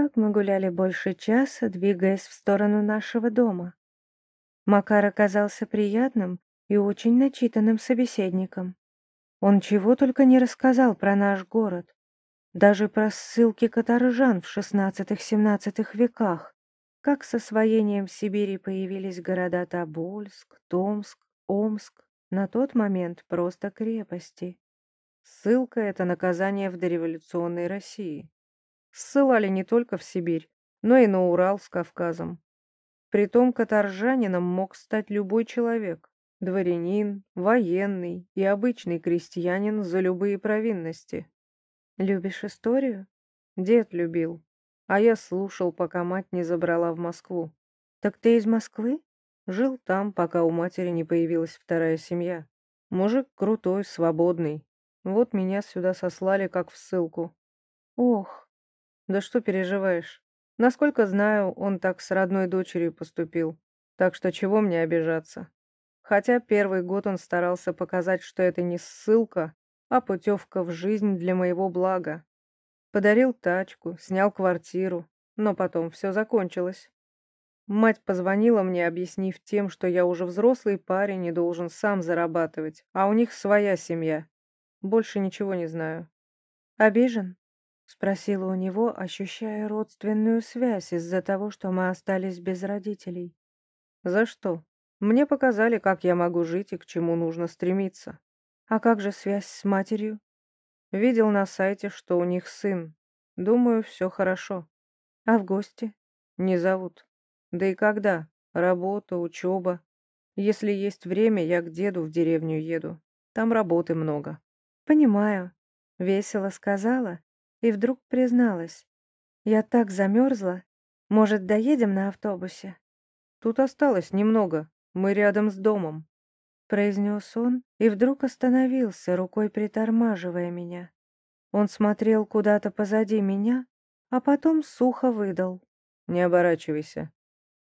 Так мы гуляли больше часа, двигаясь в сторону нашего дома. Макар оказался приятным и очень начитанным собеседником. Он чего только не рассказал про наш город, даже про ссылки каторжан в XVI-XVII веках, как с освоением Сибири появились города Тобольск, Томск, Омск, на тот момент просто крепости. Ссылка — это наказание в дореволюционной России. Ссылали не только в Сибирь, но и на Урал с Кавказом. Притом каторжанином мог стать любой человек, дворянин, военный и обычный крестьянин за любые провинности. Любишь историю? Дед любил, а я слушал, пока мать не забрала в Москву. Так ты из Москвы? Жил там, пока у матери не появилась вторая семья. Мужик крутой, свободный. Вот меня сюда сослали как в ссылку. Ох, да что переживаешь? Насколько знаю, он так с родной дочерью поступил. Так что чего мне обижаться? Хотя первый год он старался показать, что это не ссылка, а путевка в жизнь для моего блага. Подарил тачку, снял квартиру, но потом все закончилось. Мать позвонила мне, объяснив тем, что я уже взрослый парень и должен сам зарабатывать, а у них своя семья. Больше ничего не знаю. «Обижен?» — спросила у него, ощущая родственную связь из-за того, что мы остались без родителей. «За что?» Мне показали, как я могу жить и к чему нужно стремиться. А как же связь с матерью? Видел на сайте, что у них сын. Думаю, все хорошо. А в гости? Не зовут. Да и когда? Работа, учеба. Если есть время, я к деду в деревню еду. Там работы много. Понимаю. Весело сказала и вдруг призналась. Я так замерзла. Может, доедем на автобусе? Тут осталось немного. Мы рядом с домом», — произнес он и вдруг остановился, рукой притормаживая меня. Он смотрел куда-то позади меня, а потом сухо выдал. «Не оборачивайся».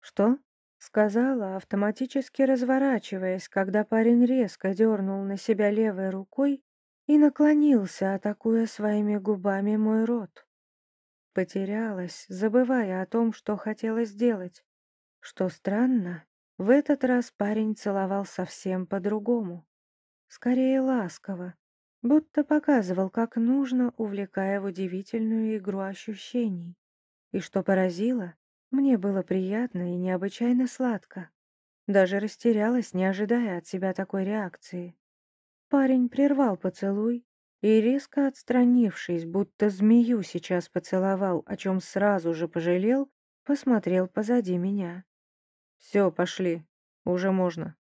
«Что?» — сказала, автоматически разворачиваясь, когда парень резко дернул на себя левой рукой и наклонился, атакуя своими губами мой рот. Потерялась, забывая о том, что хотела сделать. Что странно, в этот раз парень целовал совсем по-другому. Скорее ласково, будто показывал, как нужно, увлекая в удивительную игру ощущений. И что поразило, мне было приятно и необычайно сладко. Даже растерялась, не ожидая от себя такой реакции. Парень прервал поцелуй и, резко отстранившись, будто змею сейчас поцеловал, о чем сразу же пожалел, посмотрел позади меня. «Все, пошли. Уже можно».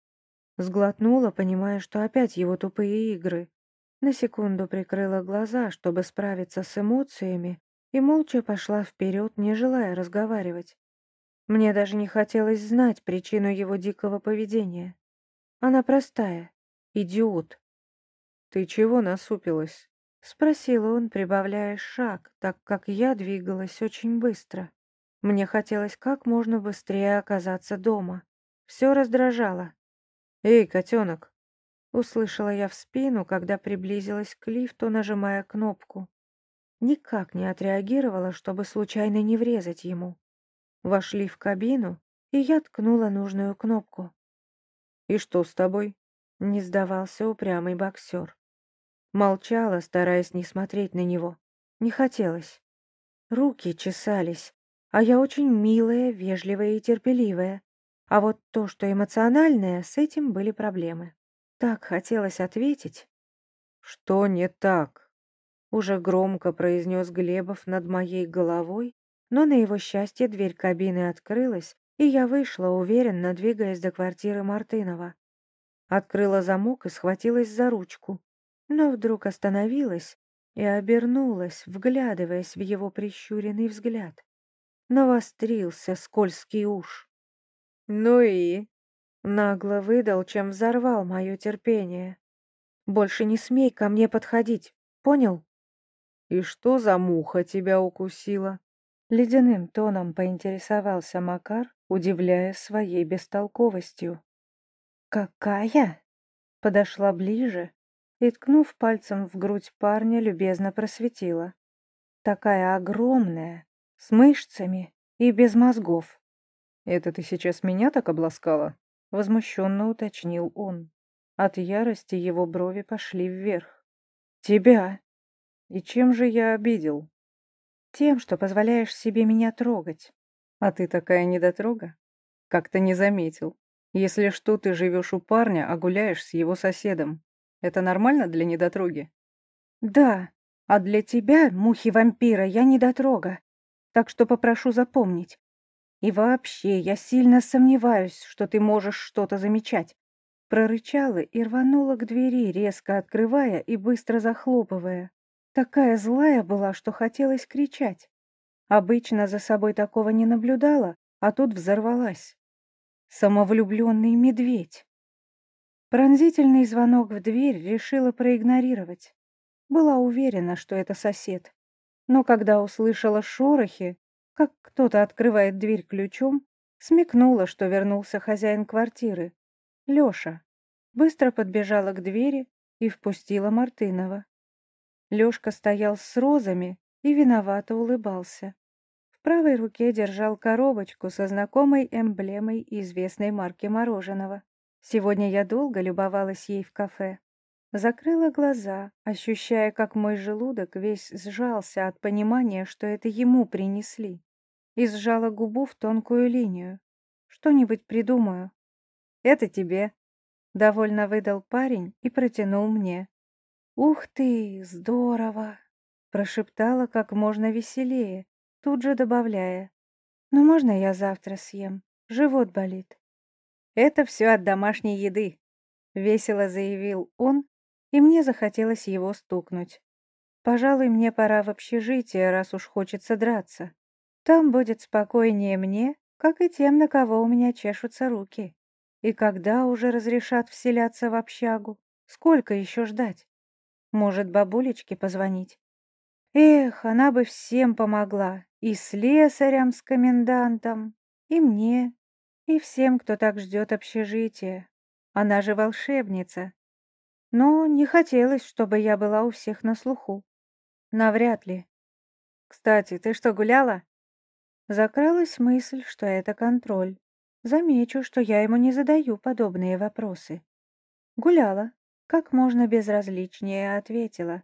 Сглотнула, понимая, что опять его тупые игры. На секунду прикрыла глаза, чтобы справиться с эмоциями, и молча пошла вперед, не желая разговаривать. Мне даже не хотелось знать причину его дикого поведения. Она простая. Идиот. «Ты чего насупилась?» — спросил он, прибавляя шаг, так как я двигалась очень быстро. Мне хотелось как можно быстрее оказаться дома. Все раздражало. «Эй, котенок!» Услышала я в спину, когда приблизилась к лифту, нажимая кнопку. Никак не отреагировала, чтобы случайно не врезать ему. Вошли в кабину, и я ткнула нужную кнопку. «И что с тобой?» — не сдавался упрямый боксер. Молчала, стараясь не смотреть на него. Не хотелось. Руки чесались, а я очень милая, вежливая и терпеливая. А вот то, что эмоциональное, с этим были проблемы. Так хотелось ответить. «Что не так?» Уже громко произнес Глебов над моей головой, но на его счастье дверь кабины открылась, и я вышла, уверенно двигаясь до квартиры Мартынова. Открыла замок и схватилась за ручку, но вдруг остановилась и обернулась, вглядываясь в его прищуренный взгляд навострился скользкий уж. «Ну и?» — нагло выдал, чем взорвал мое терпение. «Больше не смей ко мне подходить, понял?» «И что за муха тебя укусила?» Ледяным тоном поинтересовался Макар, удивляя своей бестолковостью. «Какая?» Подошла ближе и, ткнув пальцем в грудь парня, любезно просветила. «Такая огромная, С мышцами и без мозгов. «Это ты сейчас меня так обласкала?» — возмущенно уточнил он. От ярости его брови пошли вверх. «Тебя!» «И чем же я обидел?» «Тем, что позволяешь себе меня трогать». «А ты такая недотрога?» «Как-то не заметил. Если что, ты живешь у парня, а гуляешь с его соседом. Это нормально для недотроги?» «Да, а для тебя, мухи-вампира, я недотрога. Так что попрошу запомнить. И вообще, я сильно сомневаюсь, что ты можешь что-то замечать. Прорычала и рванула к двери, резко открывая и быстро захлопывая. Такая злая была, что хотелось кричать. Обычно за собой такого не наблюдала, а тут взорвалась. Самовлюбленный медведь. Пронзительный звонок в дверь решила проигнорировать. Была уверена, что это сосед. Но когда услышала шорохи, как кто-то открывает дверь ключом, смекнула, что вернулся хозяин квартиры, Лёша. Быстро подбежала к двери и впустила Мартынова. Лёшка стоял с розами и виновато улыбался. В правой руке держал коробочку со знакомой эмблемой известной марки мороженого. Сегодня я долго любовалась ей в кафе. Закрыла глаза, ощущая, как мой желудок весь сжался от понимания, что это ему принесли и сжала губу в тонкую линию. Что-нибудь придумаю. Это тебе. Довольно выдал парень и протянул мне. Ух ты, здорово! Прошептала как можно веселее, тут же добавляя. Ну можно я завтра съем? Живот болит. Это все от домашней еды, весело заявил он, и мне захотелось его стукнуть. Пожалуй, мне пора в общежитие, раз уж хочется драться. Там будет спокойнее мне, как и тем, на кого у меня чешутся руки. И когда уже разрешат вселяться в общагу? Сколько еще ждать? Может, бабулечке позвонить? Эх, она бы всем помогла. И слесарям с комендантом, и мне, и всем, кто так ждет общежития. Она же волшебница. Но не хотелось, чтобы я была у всех на слуху. Навряд ли. Кстати, ты что, гуляла? Закралась мысль, что это контроль. Замечу, что я ему не задаю подобные вопросы. Гуляла. Как можно безразличнее ответила.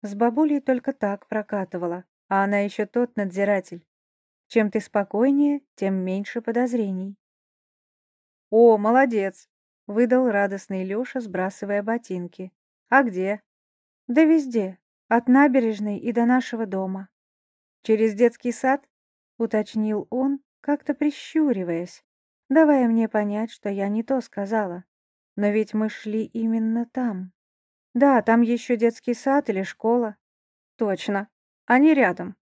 С бабулей только так прокатывала, а она еще тот надзиратель. Чем ты спокойнее, тем меньше подозрений. «О, молодец!» — выдал радостный Леша, сбрасывая ботинки. «А где?» «Да везде. От набережной и до нашего дома». «Через детский сад?» уточнил он, как-то прищуриваясь, давая мне понять, что я не то сказала. Но ведь мы шли именно там. Да, там еще детский сад или школа. Точно, они рядом.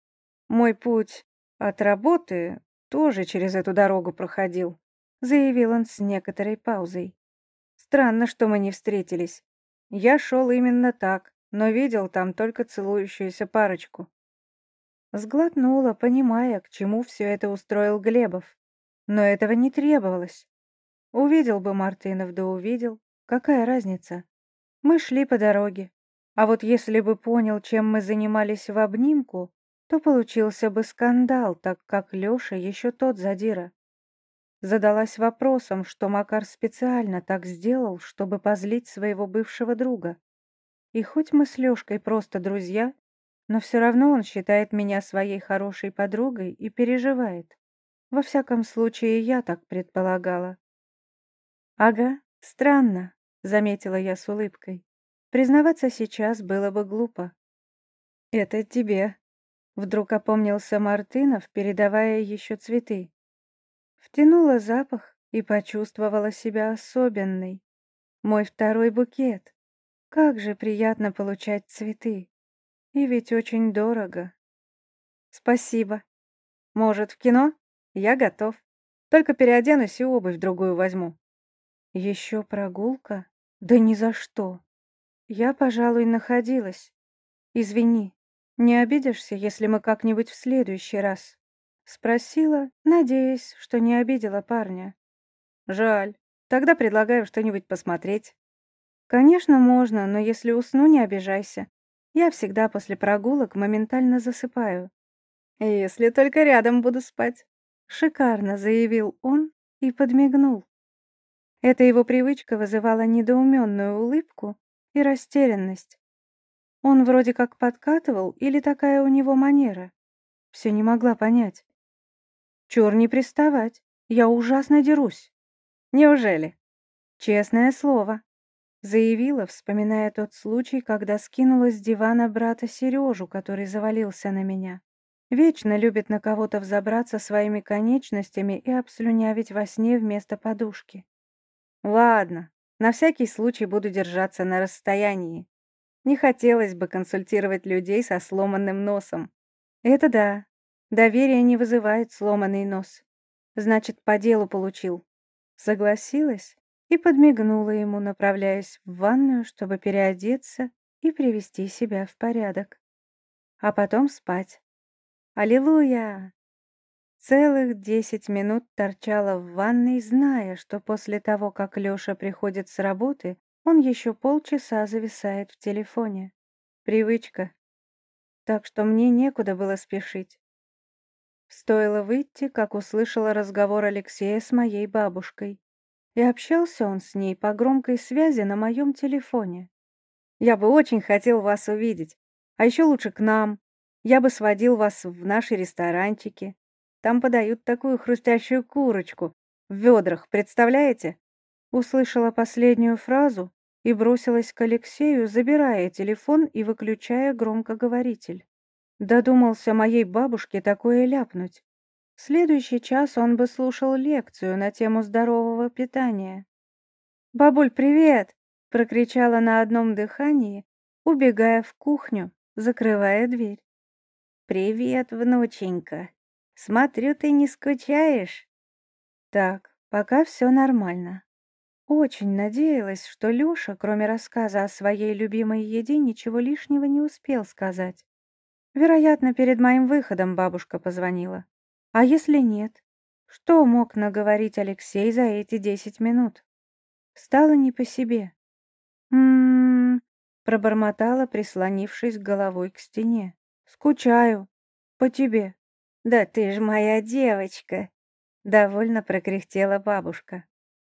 Мой путь от работы тоже через эту дорогу проходил, заявил он с некоторой паузой. Странно, что мы не встретились. Я шел именно так, но видел там только целующуюся парочку. Сглотнула, понимая, к чему все это устроил Глебов. Но этого не требовалось. Увидел бы Мартынов, да увидел. Какая разница? Мы шли по дороге. А вот если бы понял, чем мы занимались в обнимку, то получился бы скандал, так как Лёша еще тот задира. Задалась вопросом, что Макар специально так сделал, чтобы позлить своего бывшего друга. И хоть мы с Лёшкой просто друзья, но все равно он считает меня своей хорошей подругой и переживает. Во всяком случае, я так предполагала. «Ага, странно», — заметила я с улыбкой. Признаваться сейчас было бы глупо. «Это тебе», — вдруг опомнился Мартынов, передавая еще цветы. Втянула запах и почувствовала себя особенной. Мой второй букет. Как же приятно получать цветы. И ведь очень дорого. Спасибо. Может, в кино? Я готов. Только переоденусь и обувь другую возьму. Еще прогулка? Да ни за что. Я, пожалуй, находилась. Извини, не обидишься, если мы как-нибудь в следующий раз? Спросила, надеясь, что не обидела парня. Жаль. Тогда предлагаю что-нибудь посмотреть. Конечно, можно, но если усну, не обижайся. Я всегда после прогулок моментально засыпаю. Если только рядом буду спать. Шикарно заявил он и подмигнул. Эта его привычка вызывала недоуменную улыбку и растерянность. Он вроде как подкатывал, или такая у него манера? Все не могла понять. Чур не приставать, я ужасно дерусь. Неужели? Честное слово. Заявила, вспоминая тот случай, когда скинула с дивана брата Сережу, который завалился на меня. Вечно любит на кого-то взобраться своими конечностями и обслюнявить во сне вместо подушки. Ладно, на всякий случай буду держаться на расстоянии. Не хотелось бы консультировать людей со сломанным носом. Это да. Доверие не вызывает сломанный нос. Значит, по делу получил. Согласилась и подмигнула ему, направляясь в ванную, чтобы переодеться и привести себя в порядок. А потом спать. Аллилуйя! Целых десять минут торчала в ванной, зная, что после того, как Лёша приходит с работы, он еще полчаса зависает в телефоне. Привычка. Так что мне некуда было спешить. Стоило выйти, как услышала разговор Алексея с моей бабушкой. И общался он с ней по громкой связи на моем телефоне. «Я бы очень хотел вас увидеть, а еще лучше к нам. Я бы сводил вас в наши ресторанчики. Там подают такую хрустящую курочку. В ведрах, представляете?» Услышала последнюю фразу и бросилась к Алексею, забирая телефон и выключая громкоговоритель. Додумался моей бабушке такое ляпнуть. В следующий час он бы слушал лекцию на тему здорового питания. «Бабуль, привет!» — прокричала на одном дыхании, убегая в кухню, закрывая дверь. «Привет, внученька!» Смотрю, ты не скучаешь. Так, пока все нормально. Очень надеялась, что Лёша, кроме рассказа о своей любимой еде, ничего лишнего не успел сказать. Вероятно, перед моим выходом бабушка позвонила. А если нет? Что мог наговорить Алексей за эти десять минут? Стало не по себе. «М-м-м», пробормотала, прислонившись головой к стене. «Скучаю. По тебе». «Да ты ж моя девочка!» — довольно прокряхтела бабушка.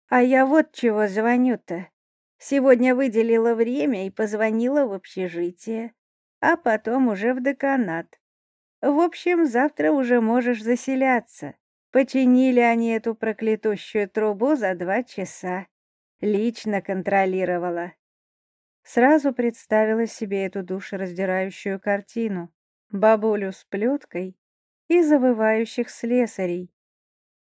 «А я вот чего звоню-то. Сегодня выделила время и позвонила в общежитие, а потом уже в деканат. В общем, завтра уже можешь заселяться. Починили они эту проклятущую трубу за два часа. Лично контролировала. Сразу представила себе эту душераздирающую картину. Бабулю с плеткой и завывающих слесарей.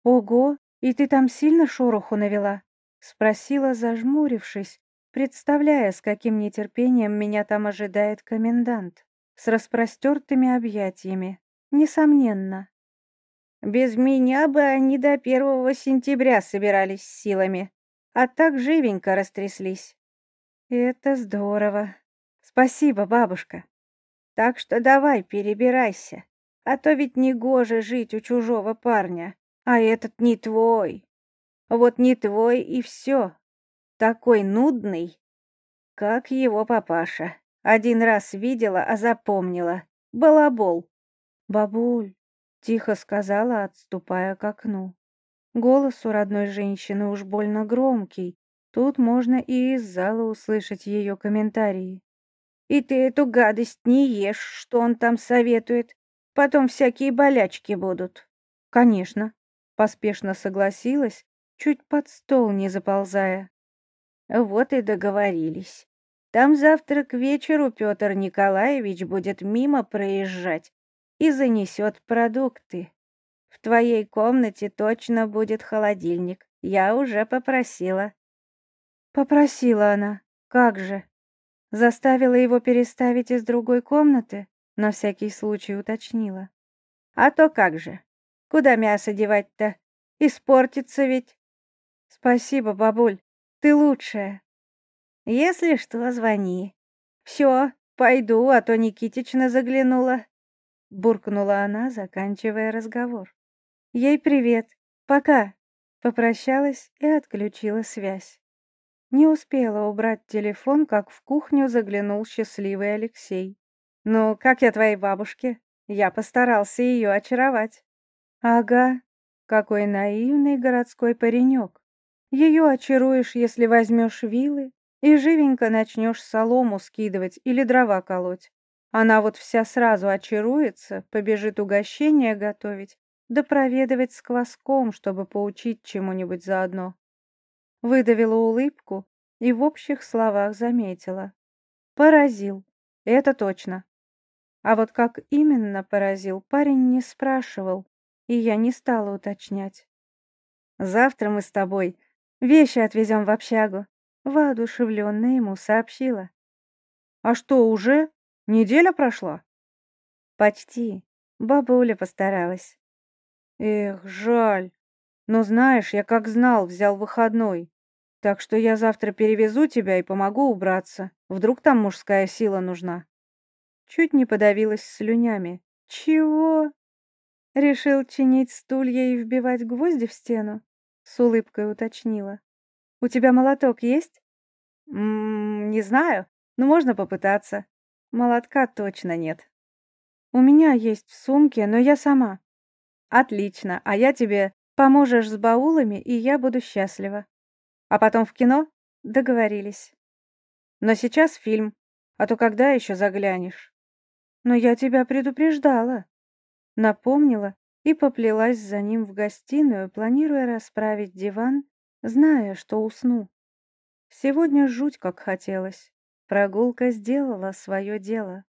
«Ого, и ты там сильно шороху навела?» — спросила, зажмурившись, представляя, с каким нетерпением меня там ожидает комендант, с распростертыми объятиями, несомненно. «Без меня бы они до первого сентября собирались силами, а так живенько растряслись». «Это здорово. Спасибо, бабушка. Так что давай, перебирайся. А то ведь не гоже жить у чужого парня, а этот не твой. Вот не твой и все. Такой нудный, как его папаша. Один раз видела, а запомнила. Балабол. «Бабуль», — тихо сказала, отступая к окну. Голос у родной женщины уж больно громкий. Тут можно и из зала услышать ее комментарии. «И ты эту гадость не ешь, что он там советует. Потом всякие болячки будут. Конечно, поспешно согласилась, чуть под стол не заползая. Вот и договорились. Там завтра к вечеру Петр Николаевич будет мимо проезжать и занесет продукты. В твоей комнате точно будет холодильник. Я уже попросила. Попросила она. Как же? Заставила его переставить из другой комнаты? На всякий случай уточнила. А то как же? Куда мясо девать-то? Испортится ведь. Спасибо, бабуль. Ты лучшая. Если что, звони. Все, пойду, а то Никитична заглянула. Буркнула она, заканчивая разговор. Ей привет. Пока. Попрощалась и отключила связь. Не успела убрать телефон, как в кухню заглянул счастливый Алексей. «Ну, как я твоей бабушке?» Я постарался ее очаровать. Ага, какой наивный городской паренек. Ее очаруешь, если возьмешь вилы и живенько начнешь солому скидывать или дрова колоть. Она вот вся сразу очаруется, побежит угощение готовить, да проведывать с кваском, чтобы поучить чему-нибудь заодно. Выдавила улыбку и в общих словах заметила. Поразил, это точно. А вот как именно поразил, парень не спрашивал, и я не стала уточнять. «Завтра мы с тобой вещи отвезем в общагу», — воодушевленно ему сообщила. «А что, уже? Неделя прошла?» «Почти. Бабуля постаралась». «Эх, жаль. Но знаешь, я как знал, взял выходной. Так что я завтра перевезу тебя и помогу убраться. Вдруг там мужская сила нужна». Чуть не подавилась слюнями. «Чего?» «Решил чинить стулья и вбивать гвозди в стену?» С улыбкой уточнила. «У тебя молоток есть?» «М «М-м, «Не знаю, но можно попытаться. Молотка точно нет». «У меня есть в сумке, но я сама». «Отлично, а я тебе поможешь с баулами, и я буду счастлива». «А потом в кино?» «Договорились». «Но сейчас фильм, а то когда еще заглянешь?» Но я тебя предупреждала. Напомнила и поплелась за ним в гостиную, планируя расправить диван, зная, что усну. Сегодня жуть как хотелось. Прогулка сделала свое дело.